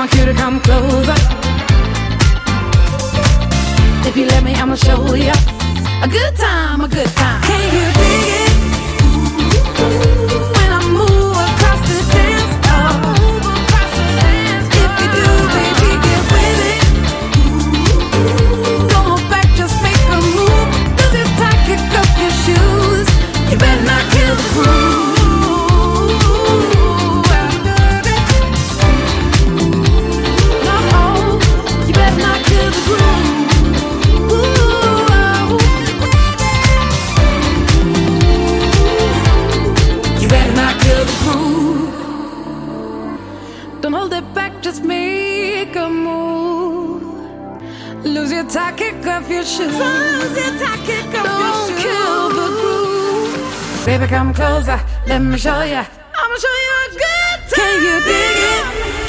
want you to come closer. If you let me, I'ma show you a good time, a good time. Can you dig it? Hold it back, just make a move. Lose your tie, kick off your shoes. Lose your tie, kick off Don't your shoes. kill the groove. Baby, come closer, let me show ya. I'ma show you a good time. Can you dig it?